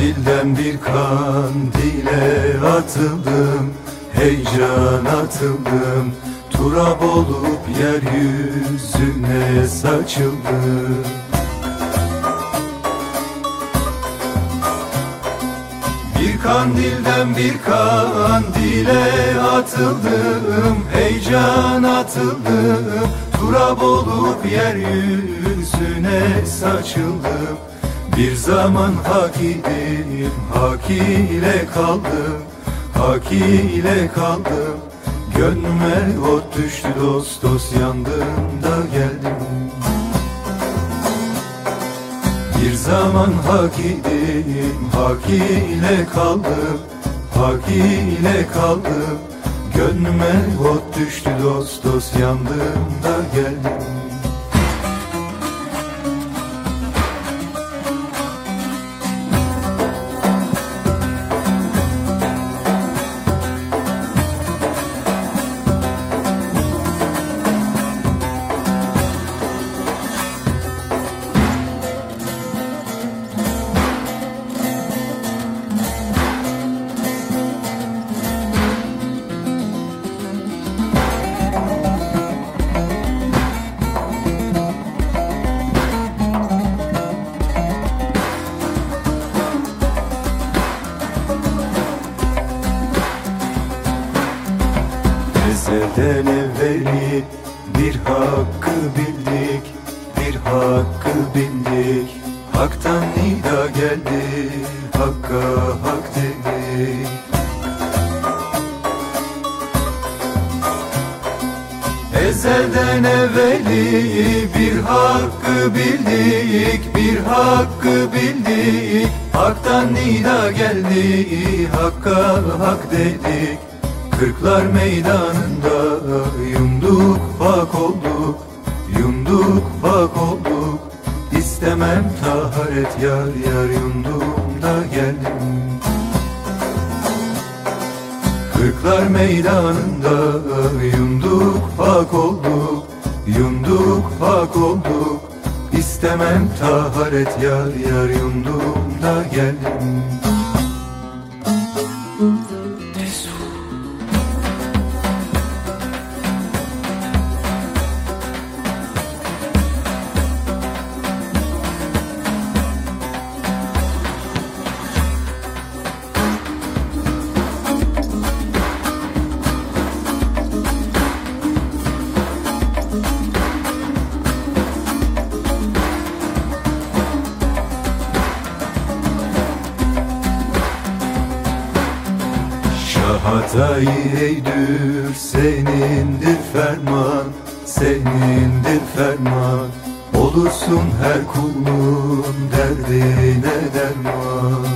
kandilden bir kandile atıldım Heyecan atıldım. Turab olup yeryüzüne saçıldım. Bir kandilden bir kandile atıldım Heyecan atıldım. Turab olup yeryüzüne saçıldım Bir zaman hak idim Hak ile kaldım Hak ile kaldım. Gönlüme ot düştü dost dost yandığımda geldim. Bir zaman hak idim, hak ile kaldım, hak ile kaldım. Gönlüme ot düştü dost dost yandığımda geldim Ezelden evveli bir hakkı bildik, bir hakkı bildik. Hak'tan nida geldi, Hakk'a hak dedik. Ezelden evveli bir hakkı bildik, bir hakkı bildik. Hak'tan nida geldi, Hakk'a hak dedik Kırklar meydanında yumduk bak olduk Yumduk bak olduk. İstemem taharet yar yar yumdum da geldim. Kırklar meydanında yumduk bak olduk Yumduk bak olduk. İstemem taharet yar yar yumdum da geldim Şahatay eydür senindir ferman Senindir ferman. Olursun her kulun derdine derman.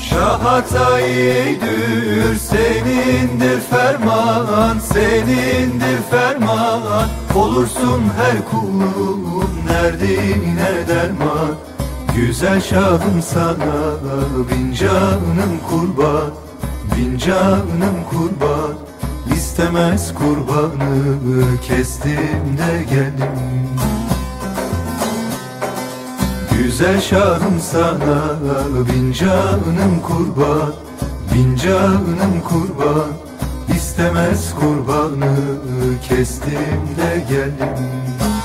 Şahatay eydür senindir ferman Senindir ferman. Olursun her kulun derdine derman Güzel şahım sana bin canım kurban Bin canım kurban. İstemez kurbanı kestim de geldim Güzel şahım sana bin canım kurban Bin canım kurban. İstemez kurbanı kestim de geldim